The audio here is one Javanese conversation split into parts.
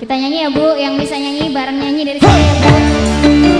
Kita nyanyi ya Bu, yang bisa nyanyi bareng nyanyi dari saya.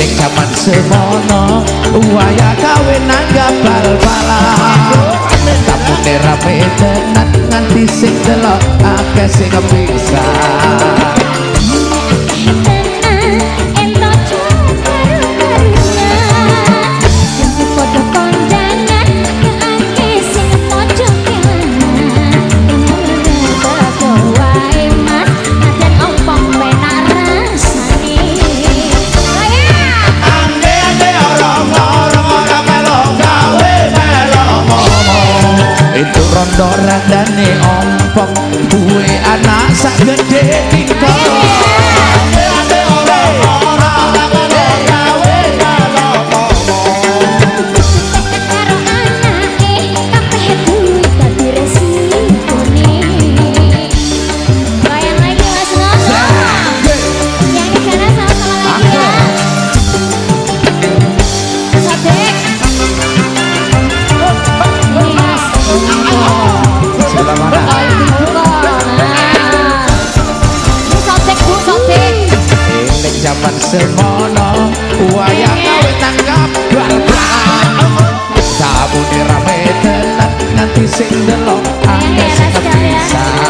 ning taman semono waya kawin nang gambar bala. Tapi rame tenan nganti sing delok akeh sing kepisah jane ompong kue anak sak gede tingkong kapan semono wayang kawe tangkap Tabu ni rame tenang nanti sing delok ada sing kepisah